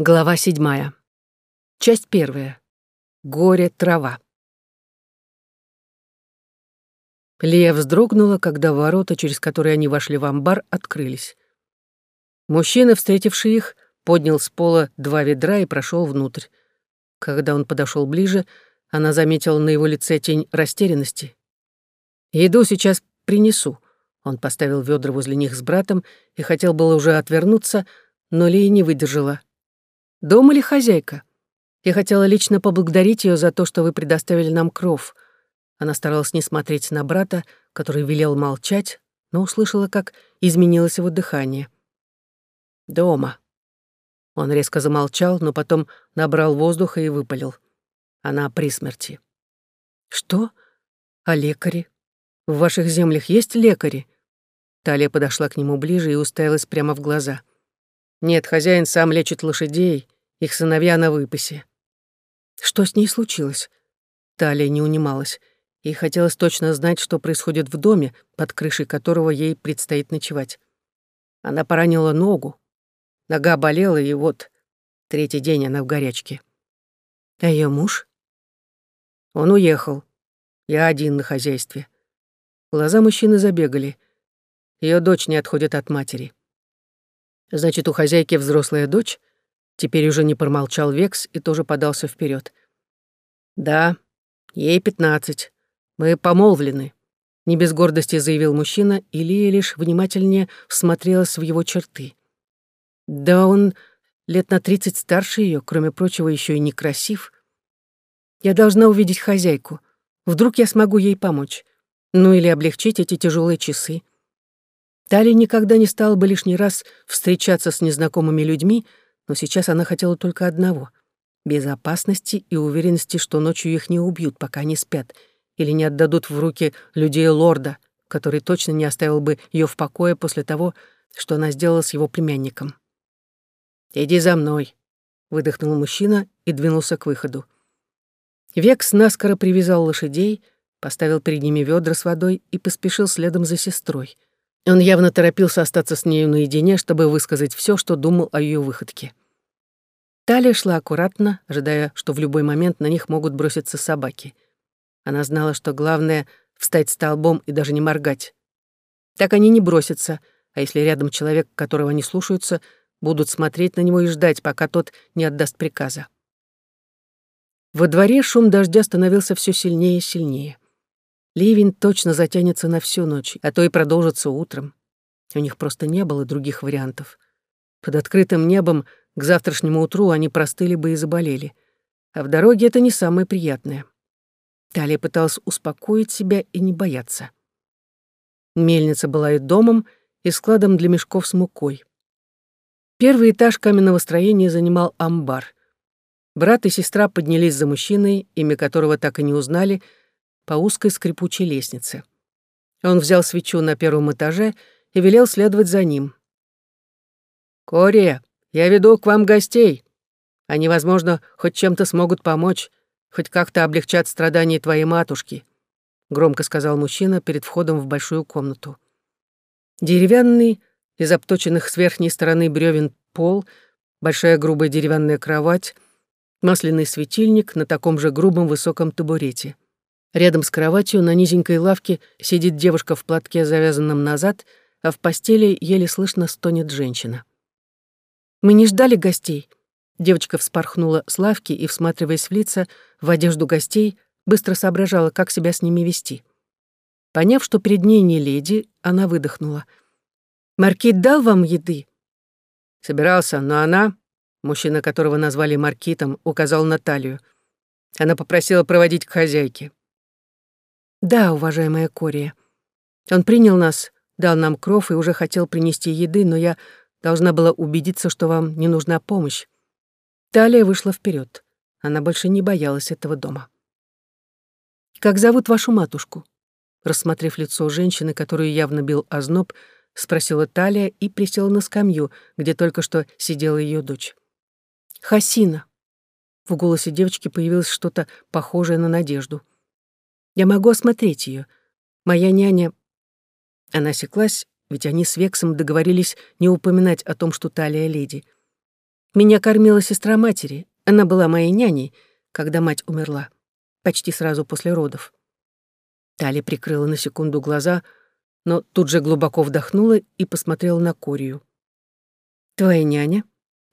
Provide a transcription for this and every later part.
Глава седьмая. Часть первая. Горе-трава. Лия вздрогнула, когда ворота, через которые они вошли в амбар, открылись. Мужчина, встретивший их, поднял с пола два ведра и прошел внутрь. Когда он подошел ближе, она заметила на его лице тень растерянности. «Еду сейчас принесу». Он поставил ведра возле них с братом и хотел было уже отвернуться, но Лия не выдержала — Дома ли хозяйка? Я хотела лично поблагодарить ее за то, что вы предоставили нам кров. Она старалась не смотреть на брата, который велел молчать, но услышала, как изменилось его дыхание. «Дома». Он резко замолчал, но потом набрал воздуха и выпалил. Она при смерти. «Что? А лекари? В ваших землях есть лекари?» Талия подошла к нему ближе и уставилась прямо в глаза. Нет, хозяин сам лечит лошадей, их сыновья на выпасе. Что с ней случилось? Талия не унималась. Ей хотелось точно знать, что происходит в доме, под крышей которого ей предстоит ночевать. Она поранила ногу. Нога болела, и вот третий день она в горячке. А ее муж? Он уехал. Я один на хозяйстве. Глаза мужчины забегали. Ее дочь не отходит от матери. Значит, у хозяйки взрослая дочь? Теперь уже не промолчал Векс и тоже подался вперед. Да, ей пятнадцать. Мы помолвлены. Не без гордости заявил мужчина, и Лия лишь внимательнее всмотрелась в его черты. Да он лет на тридцать старше ее, кроме прочего, еще и некрасив. Я должна увидеть хозяйку. Вдруг я смогу ей помочь. Ну или облегчить эти тяжелые часы. Тали никогда не стала бы лишний раз встречаться с незнакомыми людьми, но сейчас она хотела только одного — безопасности и уверенности, что ночью их не убьют, пока они спят, или не отдадут в руки людей лорда, который точно не оставил бы ее в покое после того, что она сделала с его племянником. «Иди за мной», — выдохнул мужчина и двинулся к выходу. Векс наскоро привязал лошадей, поставил перед ними ведра с водой и поспешил следом за сестрой — он явно торопился остаться с нею наедине, чтобы высказать все, что думал о ее выходке. Талия шла аккуратно, ожидая, что в любой момент на них могут броситься собаки. Она знала, что главное — встать столбом и даже не моргать. Так они не бросятся, а если рядом человек, которого они слушаются, будут смотреть на него и ждать, пока тот не отдаст приказа. Во дворе шум дождя становился все сильнее и сильнее. Ливень точно затянется на всю ночь, а то и продолжится утром. У них просто не было других вариантов. Под открытым небом к завтрашнему утру они простыли бы и заболели. А в дороге это не самое приятное. Талия пыталась успокоить себя и не бояться. Мельница была и домом, и складом для мешков с мукой. Первый этаж каменного строения занимал амбар. Брат и сестра поднялись за мужчиной, имя которого так и не узнали — по узкой скрипучей лестнице. Он взял свечу на первом этаже и велел следовать за ним. «Кория, я веду к вам гостей. Они, возможно, хоть чем-то смогут помочь, хоть как-то облегчат страдания твоей матушки», — громко сказал мужчина перед входом в большую комнату. Деревянный, из обточенных с верхней стороны бревен пол, большая грубая деревянная кровать, масляный светильник на таком же грубом высоком табурете — Рядом с кроватью на низенькой лавке сидит девушка в платке, завязанном назад, а в постели еле слышно стонет женщина. «Мы не ждали гостей». Девочка вспорхнула с лавки и, всматриваясь в лица, в одежду гостей, быстро соображала, как себя с ними вести. Поняв, что перед ней не леди, она выдохнула. «Маркит дал вам еды?» Собирался, но она, мужчина, которого назвали Маркитом, указал Наталью. Она попросила проводить к хозяйке. «Да, уважаемая Кория. Он принял нас, дал нам кров и уже хотел принести еды, но я должна была убедиться, что вам не нужна помощь». Талия вышла вперед. Она больше не боялась этого дома. «Как зовут вашу матушку?» Рассмотрев лицо женщины, которую явно бил озноб, спросила Талия и присела на скамью, где только что сидела ее дочь. «Хасина». В голосе девочки появилось что-то похожее на надежду. Я могу осмотреть ее. Моя няня...» Она секлась, ведь они с Вексом договорились не упоминать о том, что талия леди. Меня кормила сестра матери. Она была моей няней, когда мать умерла, почти сразу после родов. Тали прикрыла на секунду глаза, но тут же глубоко вдохнула и посмотрела на Корию. «Твоя няня?»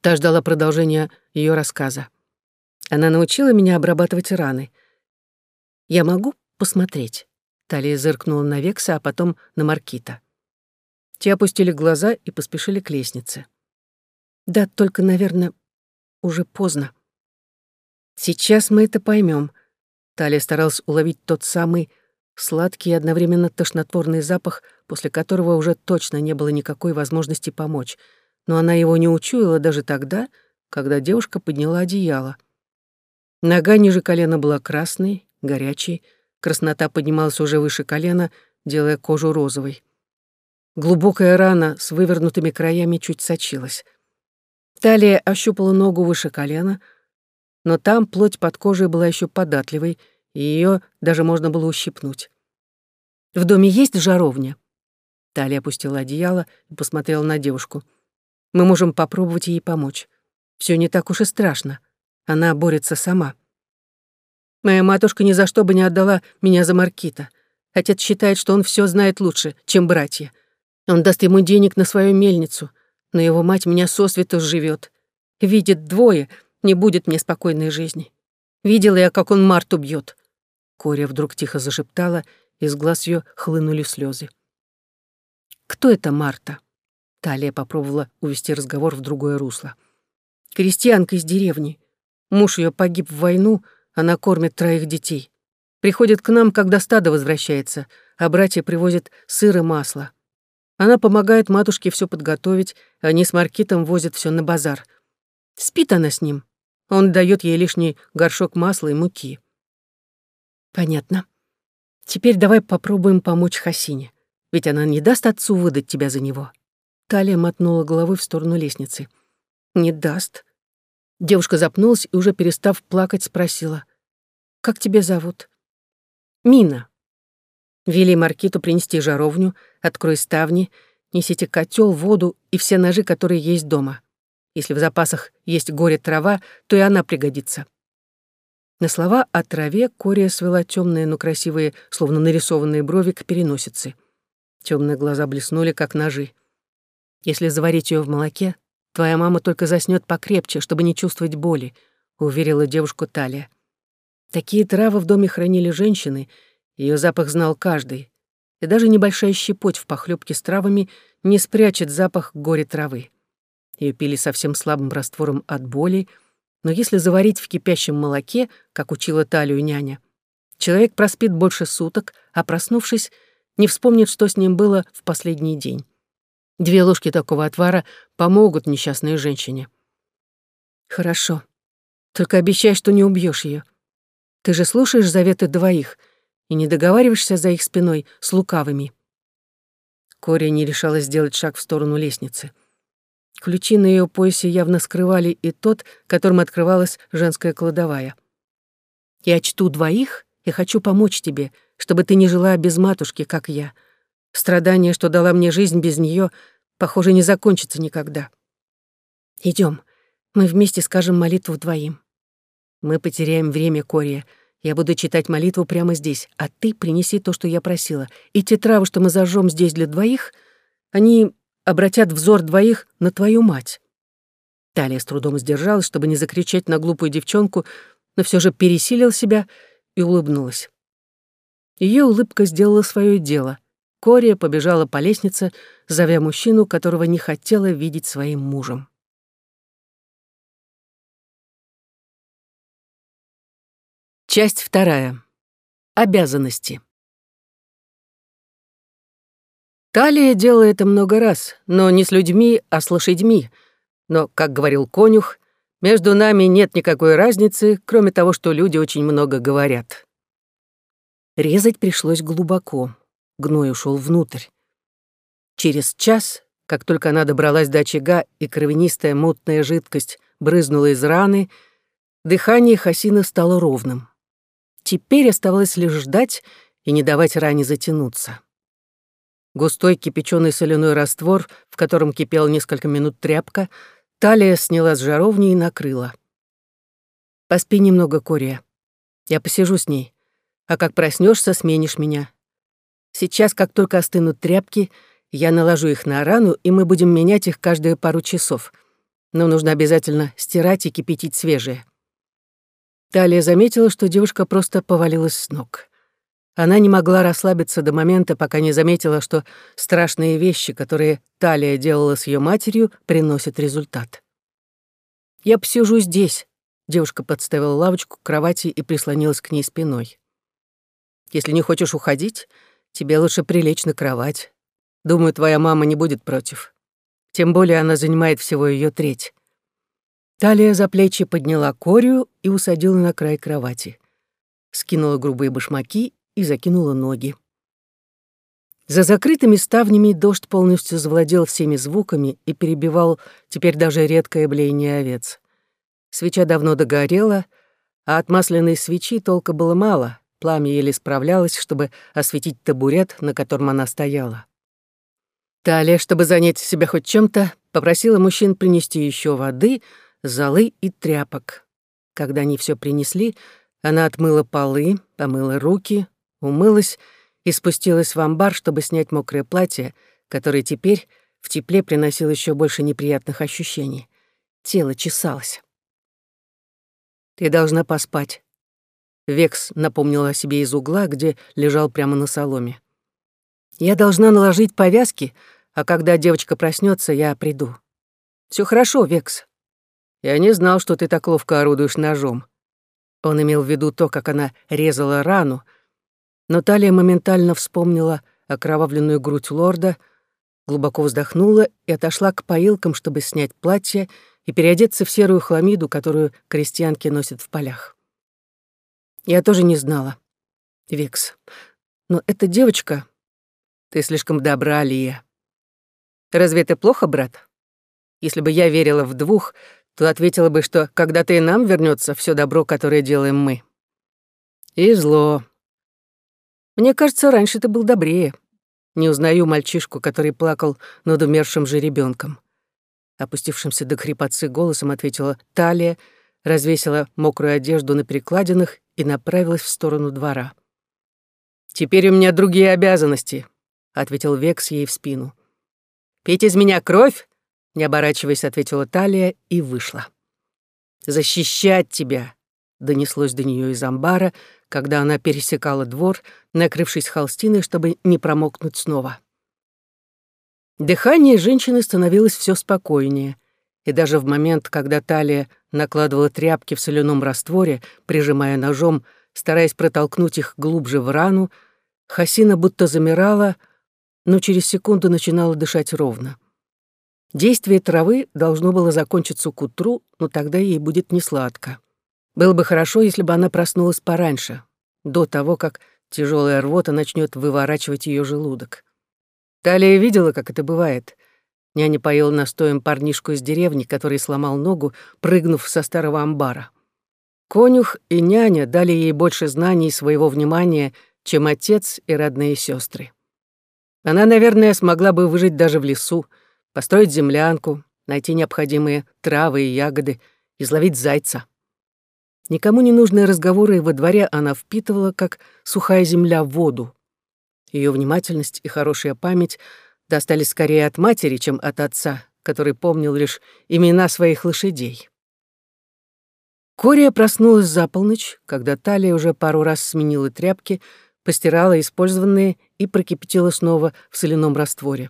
Та ждала продолжения ее рассказа. Она научила меня обрабатывать раны. «Я могу посмотреть?» Талия зыркнула на Векса, а потом на Маркита. Те опустили глаза и поспешили к лестнице. «Да, только, наверное, уже поздно». «Сейчас мы это поймем. Талия старалась уловить тот самый сладкий и одновременно тошнотворный запах, после которого уже точно не было никакой возможности помочь. Но она его не учуяла даже тогда, когда девушка подняла одеяло. Нога ниже колена была красной, горячей, краснота поднималась уже выше колена, делая кожу розовой. Глубокая рана с вывернутыми краями чуть сочилась. Талия ощупала ногу выше колена, но там плоть под кожей была еще податливой, и ее даже можно было ущипнуть. «В доме есть жаровня?» Талия опустила одеяло и посмотрела на девушку. «Мы можем попробовать ей помочь. Все не так уж и страшно. Она борется сама. Моя матушка ни за что бы не отдала меня за Маркита. Отец считает, что он все знает лучше, чем братья. Он даст ему денег на свою мельницу, но его мать меня сосвету живет. Видит двое, не будет мне спокойной жизни. Видела я, как он Марту бьет. Коря вдруг тихо зашептала, из глаз ее хлынули слезы. «Кто это Марта?» Талия попробовала увести разговор в другое русло. «Крестьянка из деревни. Муж ее погиб в войну, она кормит троих детей. Приходит к нам, когда стадо возвращается, а братья привозят сыр и масло. Она помогает матушке все подготовить, а они с Маркитом возят все на базар. Спит она с ним. Он дает ей лишний горшок масла и муки. Понятно. Теперь давай попробуем помочь Хасине. Ведь она не даст отцу выдать тебя за него. Талия мотнула головой в сторону лестницы. Не даст. Девушка запнулась и, уже перестав плакать, спросила. «Как тебя зовут?» «Мина». Вели Маркиту принести жаровню, открой ставни, несите котел, воду и все ножи, которые есть дома. Если в запасах есть горе-трава, то и она пригодится. На слова о траве Кория свела темные, но красивые, словно нарисованные брови к переносице. Темные глаза блеснули, как ножи. Если заварить ее в молоке, твоя мама только заснет покрепче, чтобы не чувствовать боли, уверила девушку Талия. Такие травы в доме хранили женщины, ее запах знал каждый, и даже небольшая щепоть в похлебке с травами не спрячет запах горе травы. Ее пили совсем слабым раствором от боли, но если заварить в кипящем молоке, как учила Талию няня, человек проспит больше суток, а проснувшись, не вспомнит, что с ним было в последний день. Две ложки такого отвара помогут несчастной женщине. Хорошо. Только обещай, что не убьешь ее. Ты же слушаешь заветы двоих и не договариваешься за их спиной с лукавыми. Кори не решалась сделать шаг в сторону лестницы. Ключи на ее поясе явно скрывали и тот, которым открывалась женская кладовая. «Я чту двоих и хочу помочь тебе, чтобы ты не жила без матушки, как я», Страдание, что дала мне жизнь без нее, похоже, не закончится никогда. Идем, мы вместе скажем молитву двоим. Мы потеряем время, Кория. Я буду читать молитву прямо здесь, а ты принеси то, что я просила. И те травы, что мы зажжем здесь для двоих, они обратят взор двоих на твою мать. Талия с трудом сдержалась, чтобы не закричать на глупую девчонку, но все же пересилил себя и улыбнулась. Ее улыбка сделала свое дело. Кория побежала по лестнице, зовя мужчину, которого не хотела видеть своим мужем. Часть вторая. Обязанности. Талия делала это много раз, но не с людьми, а с лошадьми. Но, как говорил конюх, между нами нет никакой разницы, кроме того, что люди очень много говорят. Резать пришлось глубоко. Гной ушел внутрь. Через час, как только она добралась до очага и кровянистая мутная жидкость брызнула из раны, дыхание Хасина стало ровным. Теперь оставалось лишь ждать и не давать ране затянуться. Густой кипяченый соляной раствор, в котором кипел несколько минут тряпка, Талия сняла с жаровни и накрыла. «Поспи немного, Кория. Я посижу с ней. А как проснешься, сменишь меня. Сейчас, как только остынут тряпки, я наложу их на рану, и мы будем менять их каждые пару часов. Но нужно обязательно стирать и кипятить свежие». Талия заметила, что девушка просто повалилась с ног. Она не могла расслабиться до момента, пока не заметила, что страшные вещи, которые Талия делала с ее матерью, приносят результат. «Я посижу здесь», — девушка подставила лавочку к кровати и прислонилась к ней спиной. «Если не хочешь уходить, тебе лучше прилечь на кровать. Думаю, твоя мама не будет против. Тем более она занимает всего ее треть». Талия за плечи подняла Корию и усадила на край кровати. Скинула грубые башмаки и закинула ноги. За закрытыми ставнями дождь полностью завладел всеми звуками и перебивал теперь даже редкое блеяние овец. Свеча давно догорела, а от масляной свечи толка было мало, пламя еле справлялось, чтобы осветить табурет, на котором она стояла. Талия, чтобы занять себя хоть чем-то, попросила мужчин принести еще воды, золы и тряпок. Когда они все принесли, она отмыла полы, помыла руки, умылась и спустилась в амбар, чтобы снять мокрое платье, которое теперь в тепле приносило еще больше неприятных ощущений. Тело чесалось. «Ты должна поспать», — Векс напомнил о себе из угла, где лежал прямо на соломе. «Я должна наложить повязки, а когда девочка проснется, я приду. Все хорошо, Векс. Я не знал, что ты так ловко орудуешь ножом». Он имел в виду то, как она резала рану, но Талия моментально вспомнила окровавленную грудь лорда, глубоко вздохнула и отошла к поилкам, чтобы снять платье и переодеться в серую хламиду, которую крестьянки носят в полях. Я тоже не знала. Викс. Но эта девочка... Ты слишком добра, Лия. Разве это плохо, брат? Если бы я верила в двух, то ответила бы, что когда-то и нам вернется все добро, которое делаем мы. И зло, мне кажется, раньше ты был добрее. Не узнаю мальчишку, который плакал над умершим же ребенком. Опустившимся до хрипотцы голосом ответила Талия, развесила мокрую одежду на перекладинах и направилась в сторону двора. «Теперь у меня другие обязанности», — ответил Векс ей в спину. «Пить из меня кровь?» — не оборачиваясь, ответила Талия и вышла. «Защищать тебя», — донеслось до нее из амбара, когда она пересекала двор, накрывшись холстиной, чтобы не промокнуть снова. Дыхание женщины становилось все спокойнее, и даже в момент, когда талия накладывала тряпки в соляном растворе, прижимая ножом, стараясь протолкнуть их глубже в рану, Хасина будто замирала, но через секунду начинала дышать ровно. Действие травы должно было закончиться к утру, но тогда ей будет несладко. Было бы хорошо, если бы она проснулась пораньше, до того, как тяжелая рвота начнет выворачивать ее желудок. Талия видела, как это бывает. Няня поила настоем парнишку из деревни, который сломал ногу, прыгнув со старого амбара. Конюх и няня дали ей больше знаний и своего внимания, чем отец и родные сестры. Она, наверное, смогла бы выжить даже в лесу, построить землянку, найти необходимые травы и ягоды, изловить зайца. Никому не нужные разговоры во дворе она впитывала, как сухая земля воду. Ее внимательность и хорошая память достались скорее от матери, чем от отца, который помнил лишь имена своих лошадей. Кория проснулась за полночь, когда Талия уже пару раз сменила тряпки, постирала использованные и прокипятила снова в соляном растворе.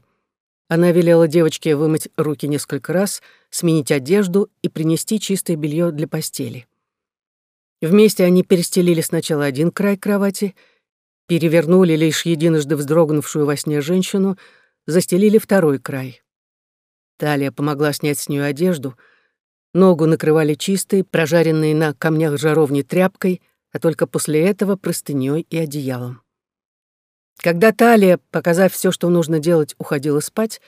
Она велела девочке вымыть руки несколько раз, сменить одежду и принести чистое белье для постели. Вместе они перестелили сначала один край кровати, перевернули лишь единожды вздрогнувшую во сне женщину, застелили второй край. Талия помогла снять с нее одежду, ногу накрывали чистой, прожаренной на камнях жаровни тряпкой, а только после этого простыней и одеялом. Когда Талия, показав все, что нужно делать, уходила спать,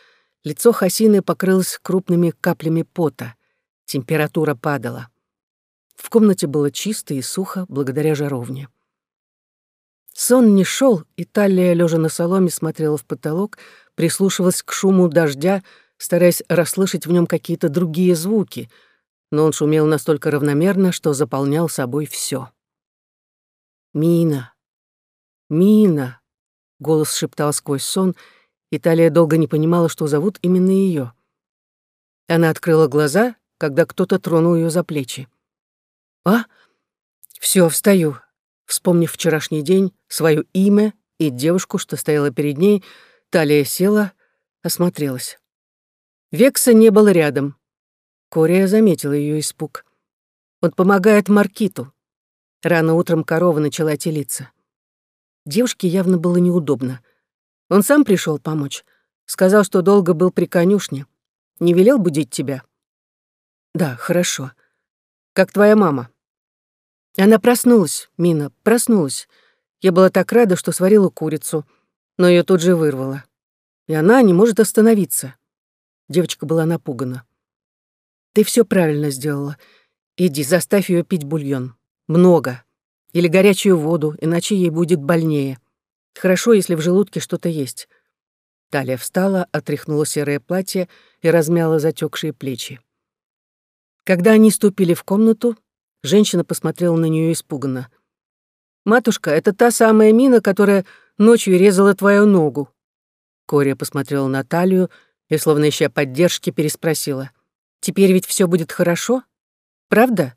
лицо Хасины покрылось крупными каплями пота. Температура падала. В комнате было чисто и сухо благодаря жаровне. Сон не шел, и Талия, лежа на соломе, смотрела в потолок, прислушивалась к шуму дождя, стараясь расслышать в нем какие-то другие звуки, но он шумел настолько равномерно, что заполнял собой все. «Мина! Мина!» — голос шептал сквозь сон, и Талия долго не понимала, что зовут именно ее. Она открыла глаза, когда кто-то тронул ее за плечи. «А? Все, встаю». Вспомнив вчерашний день, свое имя и девушку, что стояла перед ней, Талия села, осмотрелась. Векса не было рядом. Кория заметила ее испуг. Он помогает Маркиту. Рано утром корова начала телиться. Девушке явно было неудобно. Он сам пришел помочь. Сказал, что долго был при конюшне. Не велел будить тебя? Да, хорошо. Как твоя мама? Она проснулась, Мина, проснулась. Я была так рада, что сварила курицу, но ее тут же вырвало. И она не может остановиться. Девочка была напугана. Ты все правильно сделала. Иди, заставь ее пить бульон. Много. Или горячую воду, иначе ей будет больнее. Хорошо, если в желудке что-то есть. Талия встала, отряхнула серое платье и размяла затекшие плечи. Когда они ступили в комнату, женщина посмотрела на нее испуганно. «Матушка, это та самая мина, которая ночью резала твою ногу». Кория посмотрела на Талию и, словно ища поддержки, переспросила. «Теперь ведь все будет хорошо? Правда?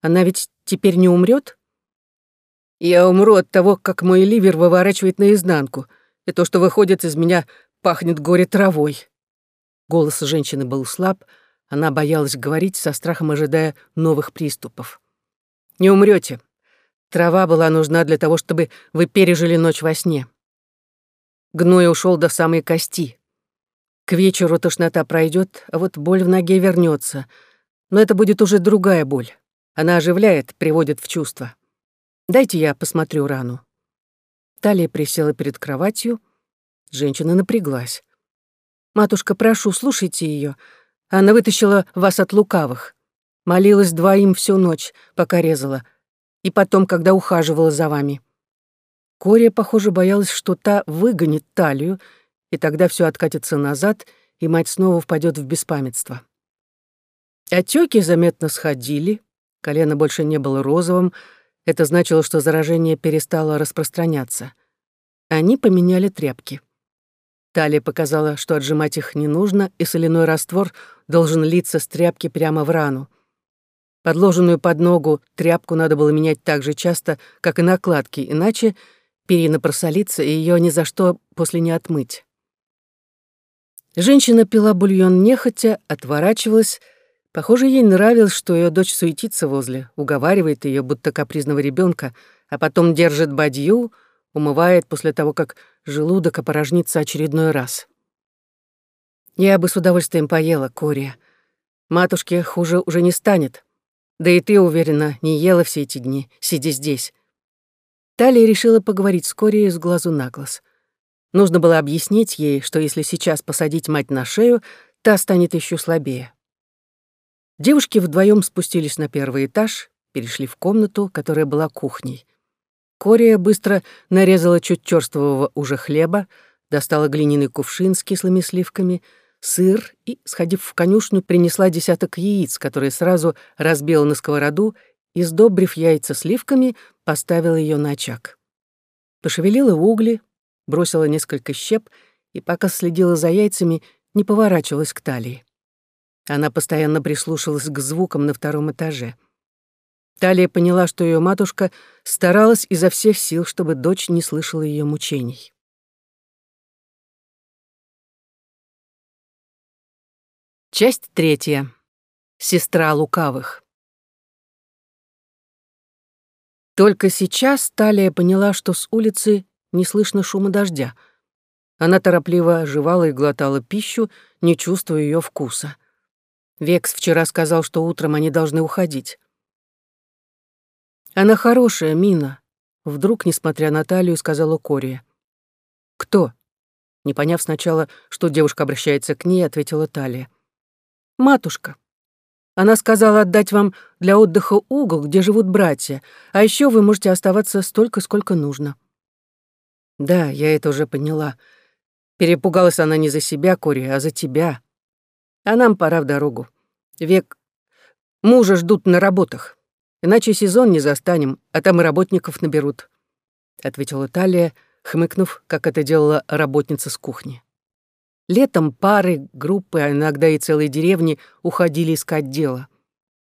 Она ведь теперь не умрет? «Я умру от того, как мой ливер выворачивает наизнанку, и то, что выходит из меня, пахнет горе травой». Голос женщины был слаб, она боялась говорить, со страхом ожидая новых приступов. «Не умрете. Трава была нужна для того, чтобы вы пережили ночь во сне. Гной ушел до самой кости. К вечеру тошнота пройдет, а вот боль в ноге вернется. Но это будет уже другая боль. Она оживляет, приводит в чувство. Дайте я посмотрю рану». Талия присела перед кроватью. Женщина напряглась. «Матушка, прошу, слушайте ее. Она вытащила вас от лукавых. Молилась двоим всю ночь, пока резала. И потом, когда ухаживала за вами». Кория, похоже, боялась, что та выгонит талию, и тогда все откатится назад, и мать снова впадет в беспамятство. Отеки заметно сходили, колено больше не было розовым, это значило, что заражение перестало распространяться. Они поменяли тряпки. Талия показала, что отжимать их не нужно, и соляной раствор должен литься с тряпки прямо в рану. Подложенную под ногу тряпку надо было менять так же часто, как и накладки, иначе перина просолится, и ее ни за что после не отмыть. Женщина пила бульон нехотя, отворачивалась. Похоже, ей нравилось, что ее дочь суетится возле, уговаривает ее, будто капризного ребенка, а потом держит бадью, умывает после того, как желудок опорожнится очередной раз. Я бы с удовольствием поела, Кория. Матушке хуже уже не станет. Да и ты, уверена, не ела все эти дни, сидя здесь. Талия решила поговорить с Корией с глазу на глаз. Нужно было объяснить ей, что если сейчас посадить мать на шею, та станет еще слабее. Девушки вдвоем спустились на первый этаж, перешли в комнату, которая была кухней. Кория быстро нарезала чуть черствого уже хлеба, достала глиняный кувшин с кислыми сливками, сыр и, сходив в конюшню, принесла десяток яиц, которые сразу разбила на сковороду и, сдобрив яйца сливками, поставила ее на очаг. Пошевелила угли, бросила несколько щеп и, пока следила за яйцами, не поворачивалась к талии. Она постоянно прислушивалась к звукам на втором этаже. Талия поняла, что ее матушка старалась изо всех сил, чтобы дочь не слышала ее мучений. Часть третья. Сестра лукавых. Только сейчас Талия поняла, что с улицы не слышно шума дождя. Она торопливо жевала и глотала пищу, не чувствуя ее вкуса. Векс вчера сказал, что утром они должны уходить. «Она хорошая, Мина», — вдруг, несмотря на талию, сказала Кория. «Кто?» Не поняв сначала, что девушка обращается к ней, ответила Талия. «Матушка. Она сказала отдать вам для отдыха угол, где живут братья, а еще вы можете оставаться столько, сколько нужно». Да, я это уже поняла. Перепугалась она не за себя, Кори, а за тебя. А нам пора в дорогу. Век мужа ждут на работах. Иначе сезон не застанем, а там и работников наберут», — ответила Талия, хмыкнув, как это делала работница с кухни. Летом пары, группы, а иногда и целые деревни уходили искать дело.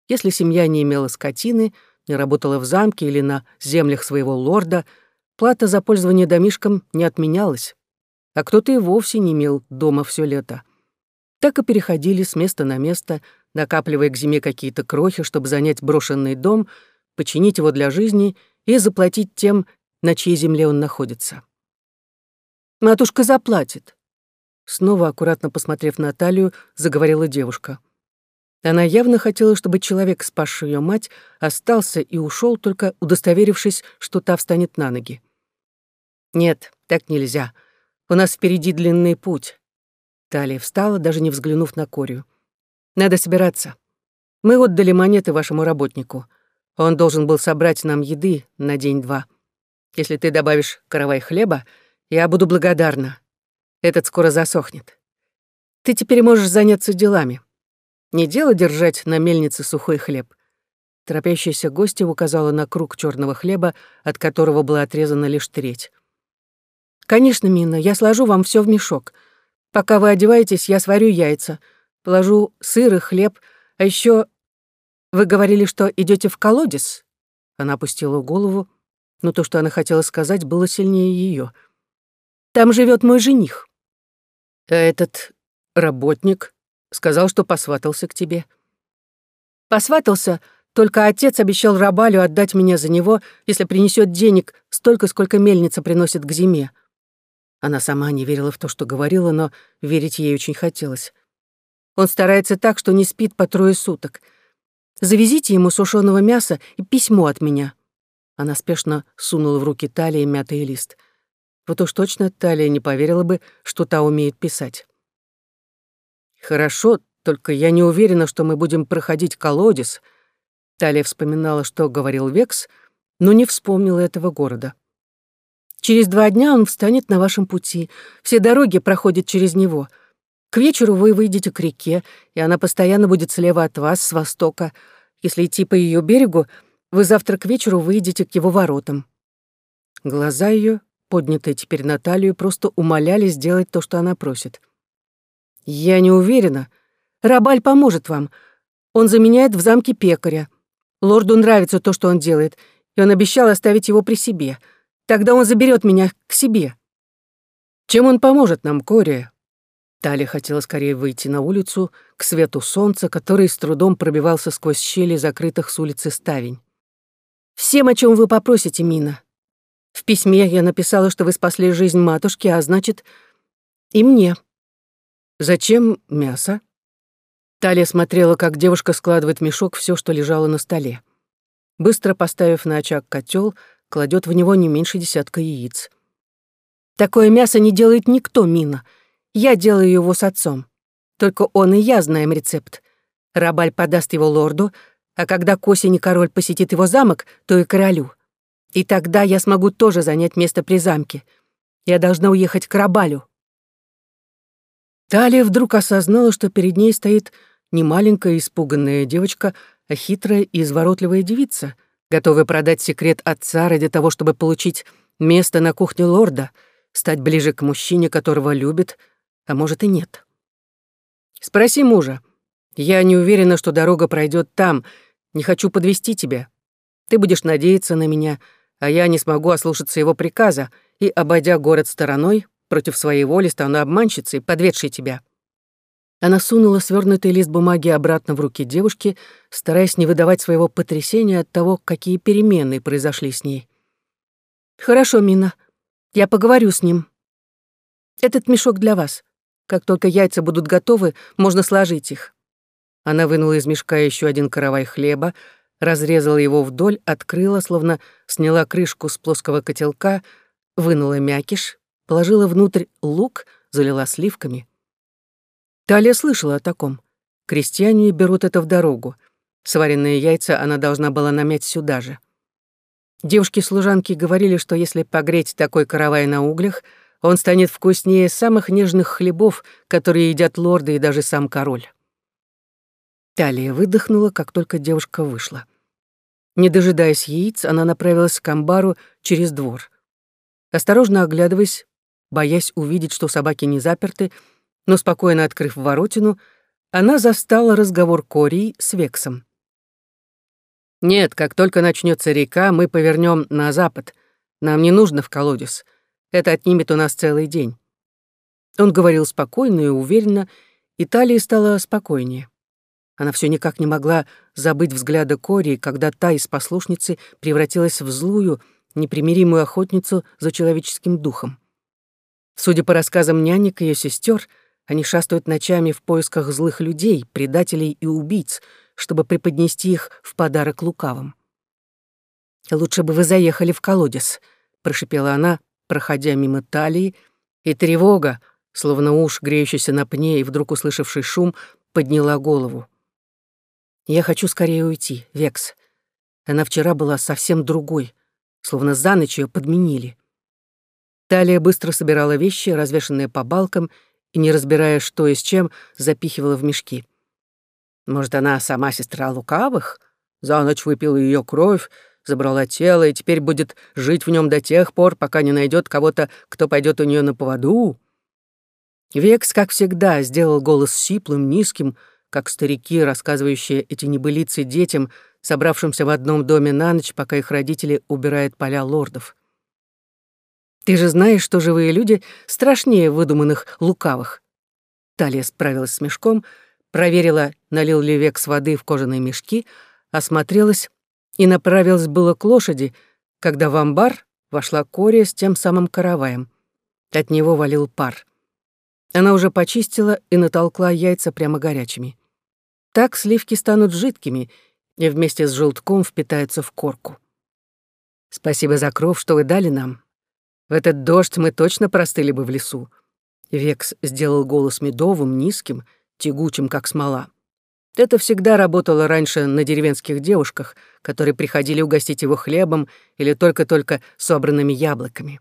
Если семья не имела скотины, не работала в замке или на землях своего лорда, плата за пользование домишком не отменялась. А кто-то и вовсе не имел дома все лето. Так и переходили с места на место, накапливая к зиме какие-то крохи, чтобы занять брошенный дом, починить его для жизни и заплатить тем, на чьей земле он находится. «Матушка заплатит», Снова, аккуратно посмотрев на Талию, заговорила девушка. Она явно хотела, чтобы человек, спасший ее мать, остался и ушел, только удостоверившись, что та встанет на ноги. «Нет, так нельзя. У нас впереди длинный путь». Талия встала, даже не взглянув на Корию. «Надо собираться. Мы отдали монеты вашему работнику. Он должен был собрать нам еды на день-два. Если ты добавишь каравай хлеба, я буду благодарна. Этот скоро засохнет. Ты теперь можешь заняться делами. Не дело держать на мельнице сухой хлеб. Торопящаяся гостья указала на круг черного хлеба, от которого была отрезана лишь треть. «Конечно, Мина, я сложу вам все в мешок. Пока вы одеваетесь, я сварю яйца, положу сыр и хлеб, а еще вы говорили, что идете в колодец?» Она опустила голову, но то, что она хотела сказать, было сильнее ее. «Там живет мой жених». А этот работник сказал, что посватался к тебе. Посватался, только отец обещал Рабалю отдать меня за него, если принесет денег столько, сколько мельница приносит к зиме. Она сама не верила в то, что говорила, но верить ей очень хотелось. Он старается так, что не спит по трое суток. Завезите ему сушеного мяса и письмо от меня. Она спешно сунула в руки талии мятый лист — вот уж точно Талия не поверила бы, что та умеет писать. «Хорошо, только я не уверена, что мы будем проходить колодец». Талия вспоминала, что говорил Векс, но не вспомнила этого города. «Через два дня он встанет на вашем пути. Все дороги проходят через него. К вечеру вы выйдете к реке, и она постоянно будет слева от вас, с востока. Если идти по ее берегу, вы завтра к вечеру выйдете к его воротам». Глаза ее поднятые теперь на талию, просто умоляли сделать то, что она просит. «Я не уверена. Рабаль поможет вам. Он заменяет в замке пекаря. Лорду нравится то, что он делает, и он обещал оставить его при себе. Тогда он заберет меня к себе». «Чем он поможет нам, Кори?» Талия хотела скорее выйти на улицу, к свету солнца, который с трудом пробивался сквозь щели закрытых с улицы ставень. «Всем, о чем вы попросите, Мина. В письме я написала, что вы спасли жизнь матушки, а значит, и мне. Зачем мясо? Талия смотрела, как девушка складывает в мешок все, что лежало на столе. Быстро поставив на очаг котел, кладет в него не меньше десятка яиц. Такое мясо не делает никто, Мина. Я делаю его с отцом. Только он и я знаем рецепт. Рабаль подаст его лорду, а когда к осени король посетит его замок, то и королю. И тогда я смогу тоже занять место при замке. Я должна уехать к Рабалю. Талия вдруг осознала, что перед ней стоит не маленькая испуганная девочка, а хитрая и изворотливая девица, готовая продать секрет отца ради того, чтобы получить место на кухне лорда, стать ближе к мужчине, которого любит, а может и нет. «Спроси мужа. Я не уверена, что дорога пройдет там. Не хочу подвести тебя. Ты будешь надеяться на меня, а я не смогу ослушаться его приказа и, обойдя город стороной, против своей воли стану обманщицей, подведшей тебя». Она сунула свернутый лист бумаги обратно в руки девушки, стараясь не выдавать своего потрясения от того, какие перемены произошли с ней. «Хорошо, Мина, я поговорю с ним. Этот мешок для вас. Как только яйца будут готовы, можно сложить их». Она вынула из мешка еще один каравай хлеба, разрезала его вдоль, открыла, словно сняла крышку с плоского котелка, вынула мякиш, положила внутрь лук, залила сливками. Талия слышала о таком. Крестьяне берут это в дорогу. Сваренные яйца она должна была намять сюда же. Девушки-служанки говорили, что если погреть такой каравай на углях, он станет вкуснее самых нежных хлебов, которые едят лорды и даже сам король. Талия выдохнула, как только девушка вышла. Не дожидаясь яиц, она направилась к амбару через двор. Осторожно оглядываясь, боясь увидеть, что собаки не заперты, но спокойно открыв воротину, она застала разговор Кории с Вексом. «Нет, как только начнется река, мы повернем на запад. Нам не нужно в колодец. Это отнимет у нас целый день». Он говорил спокойно и уверенно, и Талии стало спокойнее. Она все никак не могла забыть взгляда Кори, когда та из послушницы превратилась в злую, непримиримую охотницу за человеческим духом. Судя по рассказам нянек и ее сестер, они шастают ночами в поисках злых людей, предателей и убийц, чтобы преподнести их в подарок лукавым. «Лучше бы вы заехали в колодец», — прошипела она, проходя мимо талии, и тревога, словно уж греющийся на пне и вдруг услышавший шум, подняла голову. «Я хочу скорее уйти, Векс. Она вчера была совсем другой, словно за ночь ее подменили». Талия быстро собирала вещи, развешанные по балкам, и, не разбирая, что и с чем, запихивала в мешки. Может, она сама сестра лукавых? За ночь выпила ее кровь, забрала тело и теперь будет жить в нем до тех пор, пока не найдет кого-то, кто пойдет у нее на поводу. Векс, как всегда, сделал голос сиплым, низким, как старики, рассказывающие эти небылицы детям, собравшимся в одном доме на ночь, пока их родители убирают поля лордов. Ты же знаешь, что живые люди страшнее выдуманных лукавых. Талия справилась с мешком, проверила, налил ли Векс воды в кожаные мешки, осмотрелась и направилась было к лошади, когда в амбар вошла Кория с тем самым караваем. От него валил пар. Она уже почистила и натолкла яйца прямо горячими. Так сливки станут жидкими и вместе с желтком впитаются в корку. Спасибо за кров, что вы дали нам. В этот дождь мы точно простыли бы в лесу. Векс сделал голос медовым, низким, тягучим, как смола. Это всегда работало раньше на деревенских девушках, которые приходили угостить его хлебом или только-только собранными яблоками.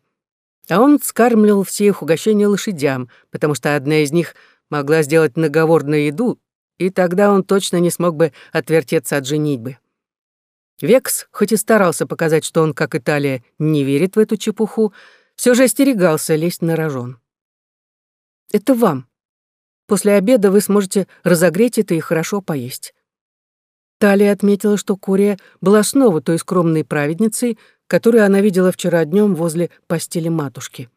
А он скармливал все их угощения лошадям, потому что одна из них могла сделать наговор на еду, и тогда он точно не смог бы отвертеться от женитьбы. Векс, хоть и старался показать, что он, как Италия, не верит в эту чепуху, все же остерегался лезть на рожон. «Это вам. После обеда вы сможете разогреть это и хорошо поесть». Талия отметила, что Курия была снова той скромной праведницей, которую она видела вчера днем возле постели матушки.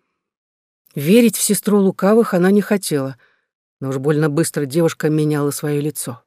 Верить в сестру лукавых она не хотела, но уж больно быстро девушка меняла свое лицо.